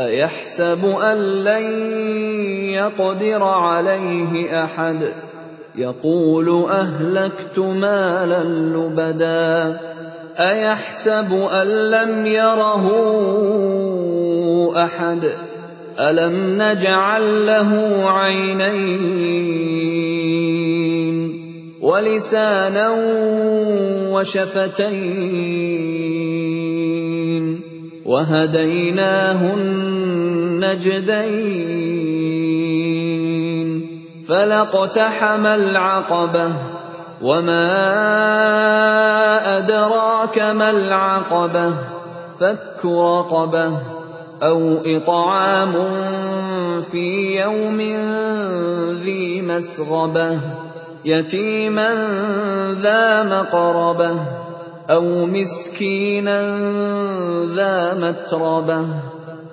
أيحسب أن لن يقدر عليه أحد يقول أهلكت مالا لبدا أيحسب أن لم يره أحد ألم نجعل له عينين ولسانا وشفتين وهديناه النجدين فلاقتحم العقبة وما أدراك ما العقبة فك رقبة أو إطعام في يوم ذي مسغبة يتيما ذا مقربة أو مسكينا ذا متربة